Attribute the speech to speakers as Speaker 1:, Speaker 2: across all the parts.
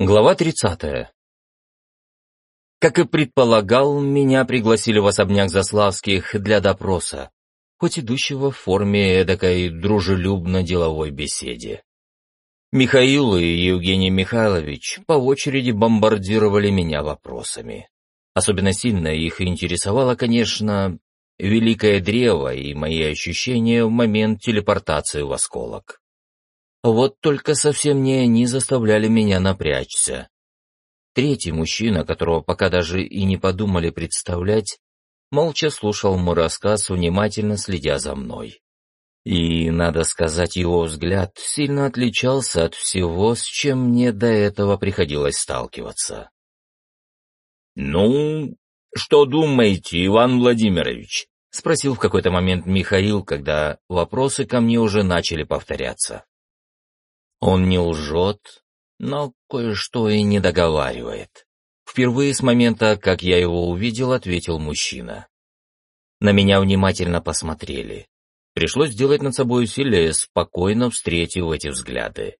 Speaker 1: Глава 30. Как и предполагал, меня пригласили в особняк Заславских для допроса, хоть идущего в форме эдакой дружелюбно-деловой беседе. Михаил и Евгений Михайлович по очереди бомбардировали меня вопросами. Особенно сильно их интересовало, конечно, Великое Древо и мои ощущения в момент телепортации в осколок. Вот только совсем не они заставляли меня напрячься. Третий мужчина, которого пока даже и не подумали представлять, молча слушал мой рассказ, внимательно следя за мной. И, надо сказать, его взгляд сильно отличался от всего, с чем мне до этого приходилось сталкиваться.
Speaker 2: «Ну, что думаете, Иван Владимирович?» — спросил в какой-то момент Михаил, когда вопросы ко мне уже начали повторяться. Он не лжет, но кое-что и не договаривает. Впервые с момента, как я его увидел, ответил мужчина. На меня внимательно посмотрели. Пришлось сделать над собой усилие, спокойно встретив эти взгляды.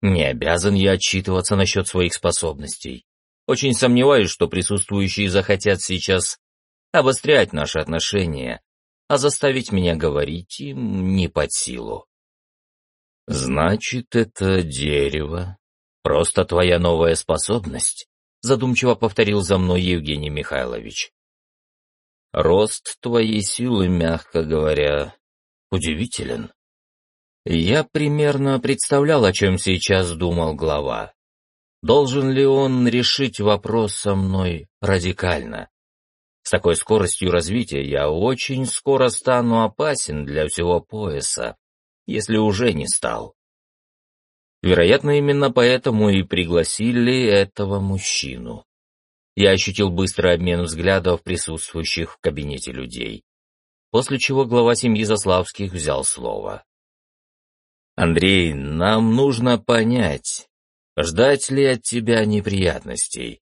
Speaker 2: Не обязан я отчитываться насчет своих способностей. Очень сомневаюсь, что присутствующие захотят сейчас обострять наши отношения, а заставить меня говорить им не под силу.
Speaker 1: «Значит, это дерево. Просто твоя новая способность», — задумчиво повторил за мной Евгений Михайлович. «Рост твоей силы, мягко говоря, удивителен». Я примерно представлял, о чем сейчас думал глава. Должен ли он решить вопрос со мной радикально? С такой скоростью развития я очень скоро стану опасен для всего пояса если уже не стал. Вероятно, именно поэтому и пригласили этого мужчину. Я ощутил быстрый обмен взглядов присутствующих в кабинете людей, после чего глава семьи Заславских взял слово. «Андрей, нам нужно понять, ждать ли от тебя неприятностей.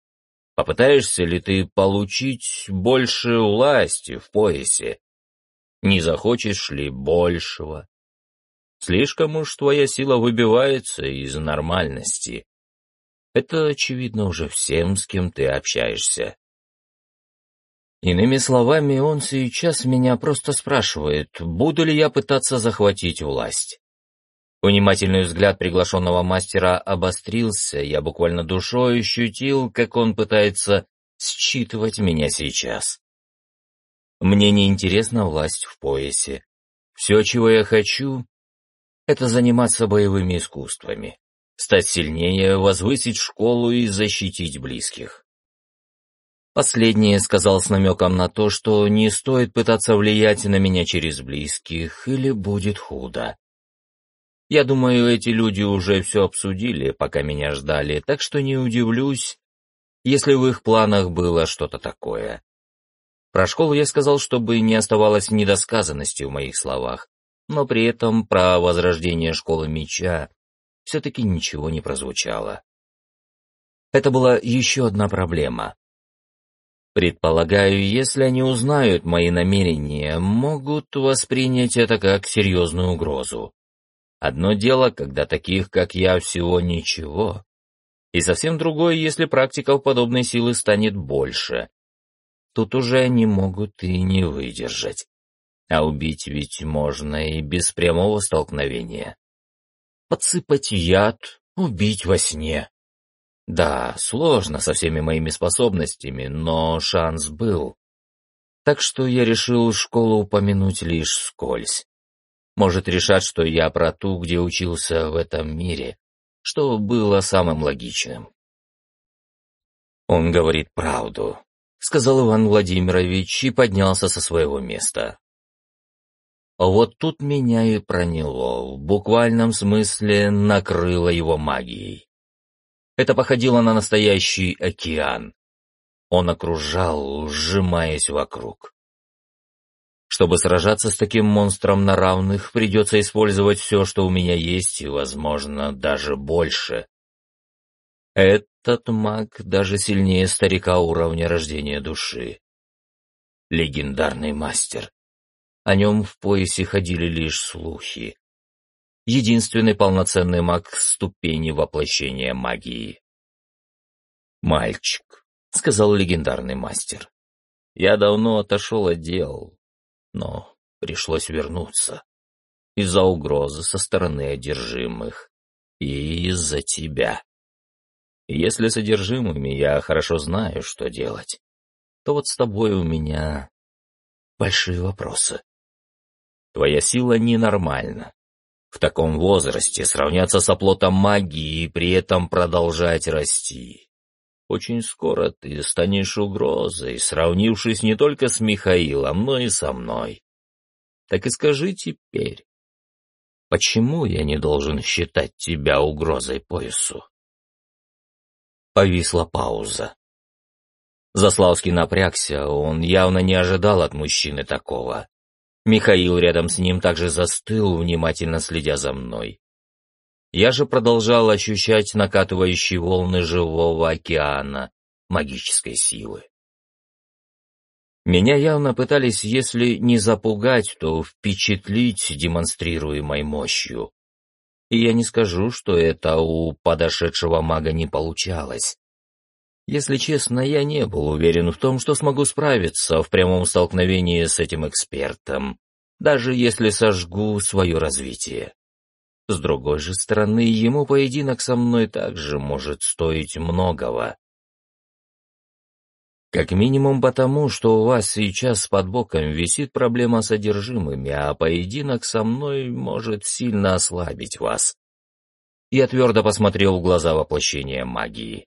Speaker 1: Попытаешься ли ты получить больше власти в поясе? Не захочешь ли большего? Слишком уж твоя сила выбивается из нормальности. Это очевидно уже всем, с кем ты общаешься. Иными словами, он сейчас меня просто спрашивает, буду ли я пытаться захватить власть. Внимательный взгляд приглашенного мастера обострился, я буквально душой ощутил, как он пытается считывать меня сейчас. Мне не интересна власть в поясе. Все, чего я хочу, это заниматься боевыми искусствами, стать сильнее, возвысить школу и защитить близких. Последнее сказал с намеком на то, что не стоит пытаться влиять на меня через близких, или будет худо. Я думаю, эти люди уже все обсудили, пока меня ждали, так что не удивлюсь, если в их планах было что-то такое. Про школу я сказал, чтобы не оставалось недосказанности в моих словах, но при этом про возрождение школы меча все-таки ничего не прозвучало. Это была еще одна проблема. Предполагаю, если они узнают мои намерения, могут воспринять это как серьезную угрозу. Одно дело, когда таких, как я, всего ничего, и совсем другое, если практиков подобной силы станет больше. Тут уже они могут и не выдержать. А убить ведь можно и без прямого столкновения. Подсыпать яд, убить во сне. Да, сложно со всеми моими способностями, но шанс был. Так что я решил школу упомянуть лишь скользь. Может, решат, что я про ту, где учился в этом мире, что было самым логичным. Он говорит правду, — сказал Иван Владимирович и поднялся со своего места. Вот тут меня и проняло, в буквальном смысле накрыло его магией. Это походило на настоящий океан. Он окружал, сжимаясь вокруг. Чтобы сражаться с таким монстром на равных, придется использовать все, что у меня есть, и, возможно, даже больше. Этот маг даже сильнее старика уровня рождения души. Легендарный мастер. О нем в поясе ходили лишь слухи. Единственный полноценный маг ступени воплощения магии. «Мальчик», — сказал легендарный мастер, — «я давно отошел от дел, но пришлось вернуться из-за угрозы со стороны одержимых и из-за тебя. Если с одержимыми я хорошо знаю, что делать, то вот с тобой у меня большие вопросы. Твоя сила ненормальна. В таком возрасте сравняться с оплотом магии и при этом продолжать расти. Очень скоро ты станешь угрозой, сравнившись не только с Михаилом, но и со мной. Так и скажи теперь, почему я не должен считать тебя угрозой поясу? Повисла пауза. Заславский напрягся, он явно не ожидал от мужчины такого. Михаил рядом с ним также застыл, внимательно следя за мной. Я же продолжал ощущать накатывающие волны живого океана магической силы. Меня явно пытались, если не запугать, то впечатлить демонстрируемой мощью. И я не скажу, что это у подошедшего мага не получалось. Если честно, я не был уверен в том, что смогу справиться в прямом столкновении с этим экспертом, даже если сожгу свое развитие. С другой же стороны, ему поединок со мной также может стоить многого. Как минимум потому, что у вас сейчас под боком висит проблема с одержимыми, а поединок со мной может сильно ослабить вас. Я твердо посмотрел в глаза воплощения магии.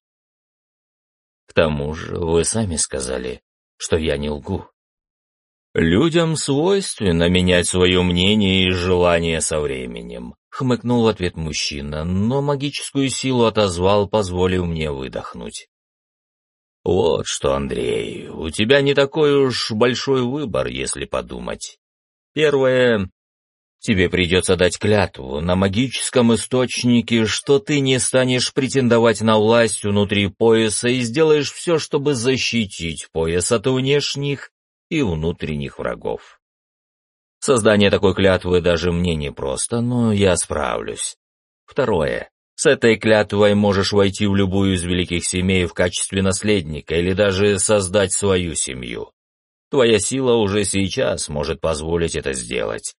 Speaker 1: К тому же вы сами сказали, что я не лгу. Людям свойственно менять свое мнение и желание со временем, хмыкнул в ответ мужчина, но магическую силу отозвал, позволив мне выдохнуть. «Вот что, Андрей, у тебя не такой уж большой выбор, если подумать. Первое, тебе придется дать клятву на магическом источнике, что ты не станешь претендовать на власть внутри пояса и сделаешь все, чтобы защитить пояс от внешних и внутренних врагов. Создание такой клятвы даже мне непросто, но я справлюсь. Второе. С этой клятвой можешь войти в любую из великих семей в качестве наследника или даже создать свою семью. Твоя сила уже сейчас может позволить это сделать.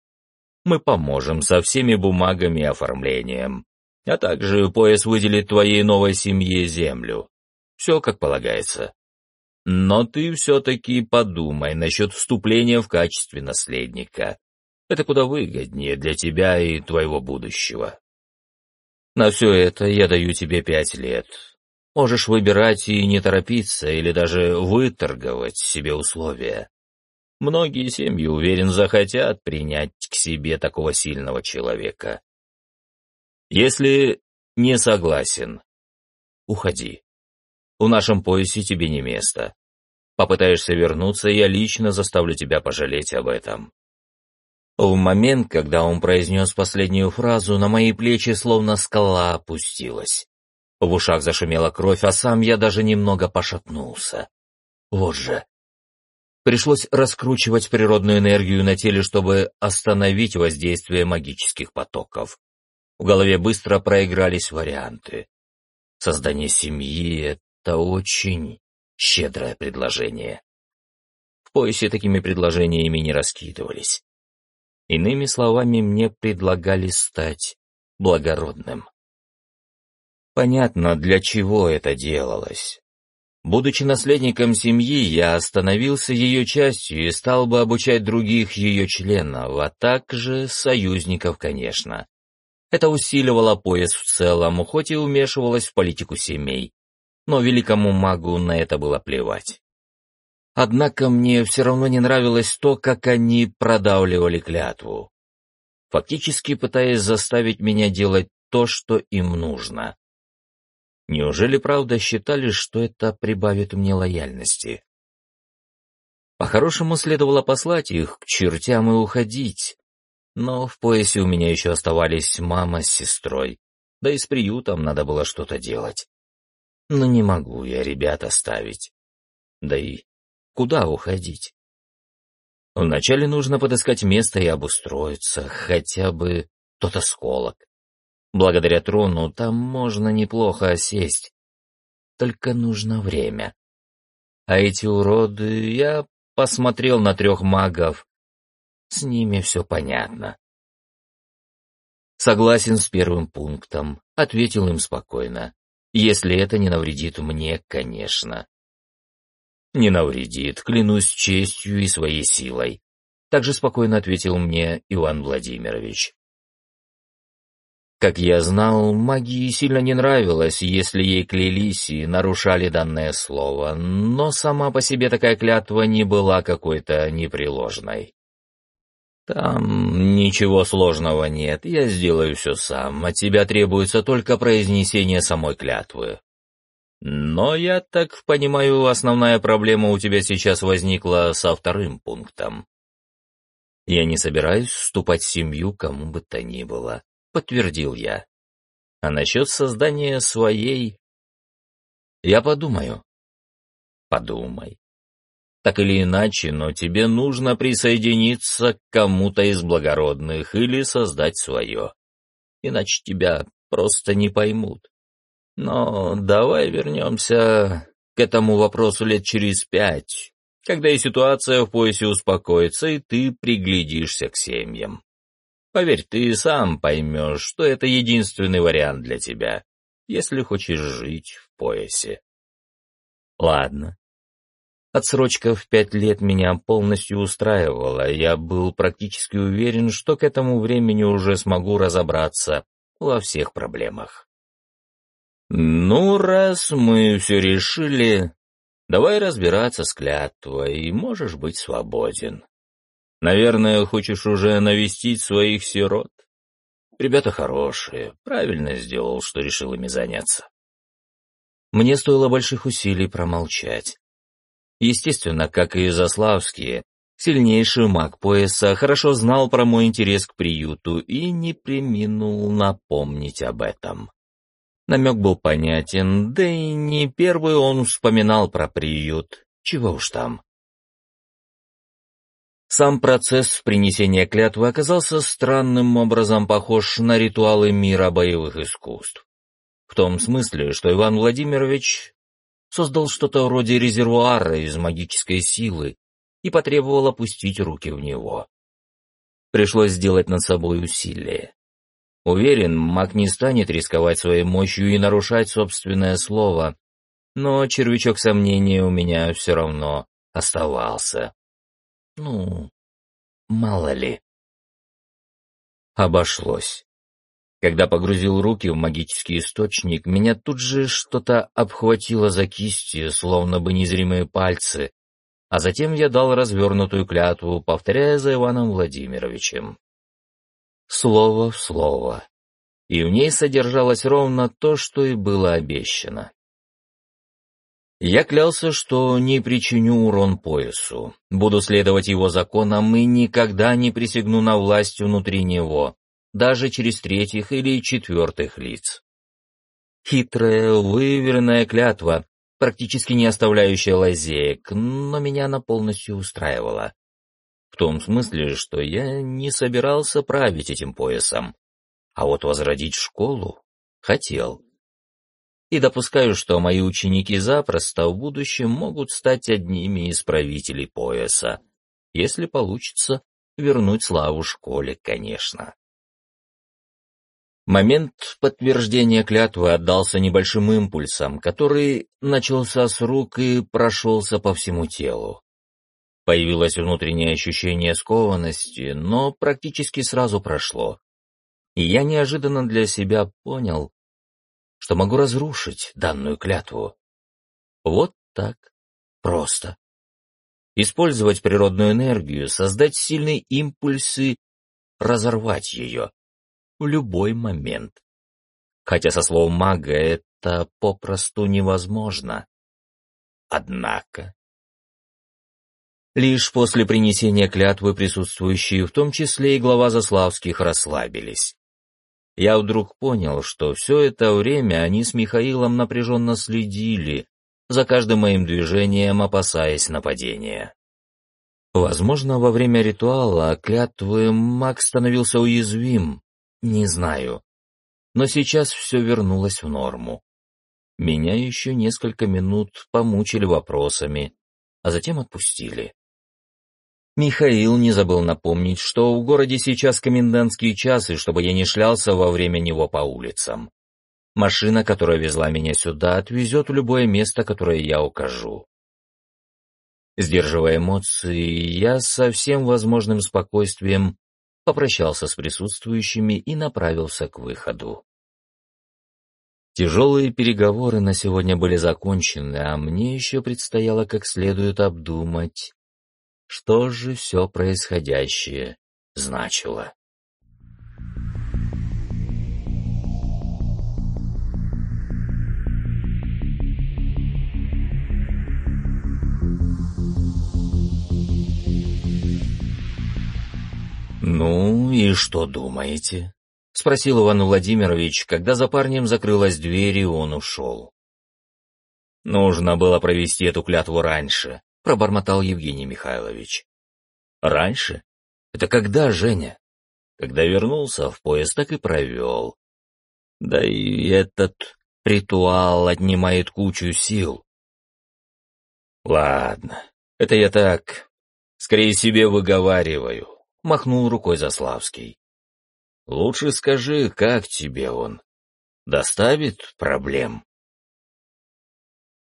Speaker 1: Мы поможем со всеми бумагами и оформлением, а также пояс выделит твоей новой семье землю. Все как полагается. Но ты все-таки подумай насчет вступления в качестве наследника. Это куда выгоднее для тебя и твоего будущего. На все это я даю тебе пять лет. Можешь выбирать и не торопиться, или даже выторговать себе условия. Многие семьи, уверен, захотят принять к себе такого сильного человека. Если не согласен, уходи. В нашем поясе тебе не место. Попытаешься вернуться, я лично заставлю тебя пожалеть об этом. В момент, когда он произнес последнюю фразу, на мои плечи словно скала опустилась. В ушах зашумела кровь, а сам я даже немного пошатнулся. Вот же. Пришлось раскручивать природную энергию на теле, чтобы остановить воздействие магических потоков. В голове быстро проигрались варианты. Создание семьи — это очень щедрое предложение. В поясе такими предложениями не раскидывались. Иными словами, мне предлагали стать благородным. Понятно, для чего это делалось. Будучи наследником семьи, я остановился ее частью и стал бы обучать других ее членов, а также союзников, конечно. Это усиливало пояс в целом, хоть и умешивалось в политику семей. Но великому магу на это было плевать. Однако мне все равно не нравилось то, как они продавливали клятву, фактически пытаясь заставить меня делать то, что им нужно. Неужели правда считали, что это прибавит мне лояльности? По-хорошему следовало послать их к чертям и уходить, но в поясе у меня еще оставались мама с сестрой, да и с приютом надо было что-то делать. Но не могу я ребят оставить. Да и Куда уходить? Вначале нужно подыскать место и обустроиться, хотя бы тот осколок. Благодаря трону там можно неплохо осесть. только нужно время. А эти уроды, я посмотрел на трех магов, с ними все понятно. Согласен с первым пунктом, ответил им спокойно. Если это не навредит мне, конечно. Не навредит, клянусь честью и своей силой. Также спокойно ответил мне Иван Владимирович. Как я знал, магии сильно не нравилось, если ей клялись и нарушали данное слово, но сама по себе такая клятва не была какой-то непреложной. «Там ничего сложного нет, я сделаю все сам, от тебя требуется только произнесение самой клятвы». «Но я так понимаю, основная проблема у тебя сейчас возникла со вторым пунктом». «Я не собираюсь вступать в семью кому бы то ни было», — подтвердил я. «А насчет создания своей...» «Я подумаю». «Подумай. Так или иначе, но тебе нужно присоединиться к кому-то из благородных или создать свое. Иначе тебя просто не поймут. Но давай вернемся к этому вопросу лет через пять, когда и ситуация в поясе успокоится, и ты приглядишься к семьям. Поверь, ты сам поймешь, что это единственный вариант для тебя, если хочешь жить в поясе. Ладно, Отсрочка в пять лет меня полностью устраивала, я был практически уверен, что к этому времени уже смогу разобраться во всех проблемах. «Ну, раз мы все решили, давай разбираться с клятвой, и можешь быть свободен. Наверное, хочешь уже навестить своих сирот? Ребята хорошие, правильно сделал, что решил ими заняться». Мне стоило больших усилий промолчать. Естественно, как и Заславские, сильнейший маг пояса хорошо знал про мой интерес к приюту и не приминул напомнить об этом. Намек был понятен, да и не первый он вспоминал про приют, чего уж там. Сам процесс принесения клятвы оказался странным образом похож на ритуалы мира боевых искусств. В том смысле, что Иван Владимирович создал что-то вроде резервуара из магической силы и потребовал опустить руки в него. Пришлось сделать над собой усилие. Уверен, маг не станет рисковать своей мощью и нарушать собственное слово, но червячок сомнения у меня все равно оставался. Ну, мало ли. Обошлось. Когда погрузил руки в магический источник, меня тут же что-то обхватило за кисти, словно бы незримые пальцы, а затем я дал развернутую клятву, повторяя за Иваном Владимировичем. Слово в слово. И в ней содержалось ровно то, что и было обещано. Я клялся, что не причиню урон поясу, буду следовать его законам и никогда не присягну на власть внутри него, даже через третьих или четвертых лиц. Хитрая, выверенная клятва, практически не оставляющая лазеек, но меня она полностью устраивала. В том смысле, что я не собирался править этим поясом, а вот возродить школу хотел. И допускаю, что мои ученики запросто в будущем могут стать одними из правителей пояса, если получится вернуть славу школе, конечно. Момент подтверждения клятвы отдался небольшим импульсом, который начался с рук и прошелся по всему телу. Появилось внутреннее ощущение скованности, но практически сразу прошло. И я неожиданно для себя понял, что могу разрушить данную клятву. Вот так. Просто. Использовать природную энергию, создать сильный импульс и разорвать ее в любой момент. Хотя со словом мага это попросту невозможно. Однако... Лишь после принесения клятвы присутствующие, в том числе и глава Заславских, расслабились. Я вдруг понял, что все это время они с Михаилом напряженно следили за каждым моим движением, опасаясь нападения. Возможно, во время ритуала клятвы маг становился уязвим, не знаю. Но сейчас все вернулось в норму. Меня еще несколько минут помучили вопросами, а затем отпустили. Михаил не забыл напомнить, что в городе сейчас комендантский час, и чтобы я не шлялся во время него по улицам. Машина, которая везла меня сюда, отвезет в любое место, которое я укажу. Сдерживая эмоции, я со всем возможным спокойствием попрощался с присутствующими и направился к выходу. Тяжелые переговоры на сегодня были закончены, а мне еще предстояло как следует обдумать, что же все происходящее значило. «Ну и что думаете?» — спросил Иван Владимирович, когда за парнем закрылась дверь, и он ушел. «Нужно было провести эту клятву раньше», — пробормотал Евгений Михайлович. «Раньше? Это когда, Женя?» Когда вернулся в поезд, так и провел. Да и этот ритуал отнимает кучу сил. Ладно, это я так, скорее себе выговариваю махнул рукой Заславский. «Лучше скажи, как тебе он? Доставит проблем?»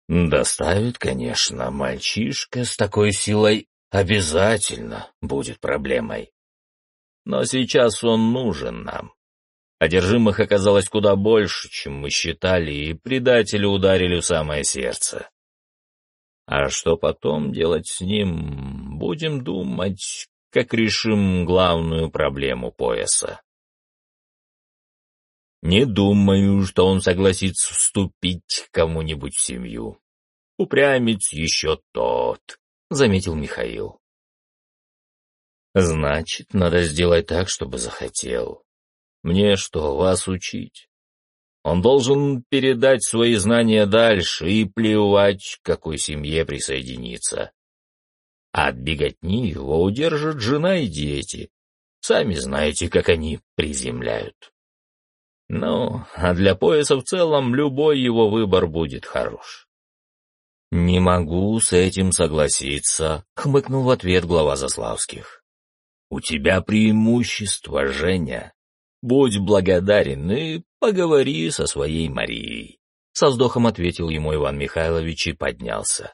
Speaker 1: «Доставит, конечно, мальчишка с такой силой обязательно будет проблемой. Но сейчас он нужен нам. Одержимых оказалось куда больше, чем мы считали, и предатели ударили в самое сердце. А что потом делать с ним, будем думать, как решим главную проблему пояса. Не думаю, что он согласится вступить кому-нибудь в семью. Упрямец еще тот, — заметил Михаил. Значит, надо сделать так, чтобы захотел. Мне что, вас учить? Он должен передать свои знания дальше и плевать, к какой семье присоединиться. А от беготни его удержат жена и дети. Сами знаете, как они приземляют. Ну, а для пояса в целом любой его выбор будет хорош. «Не могу с этим согласиться», — хмыкнул в ответ глава Заславских. «У тебя преимущество, Женя. Будь благодарен и поговори со своей Марией», — со вздохом ответил ему Иван Михайлович и поднялся.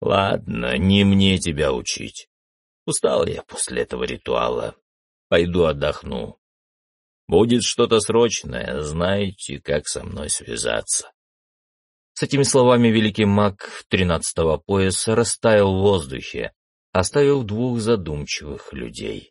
Speaker 1: Ладно, не мне тебя учить. Устал я после этого ритуала. Пойду отдохну. Будет что-то срочное, знаете, как со мной связаться. С этими словами великий маг тринадцатого пояса растаял в воздухе, оставив двух задумчивых людей.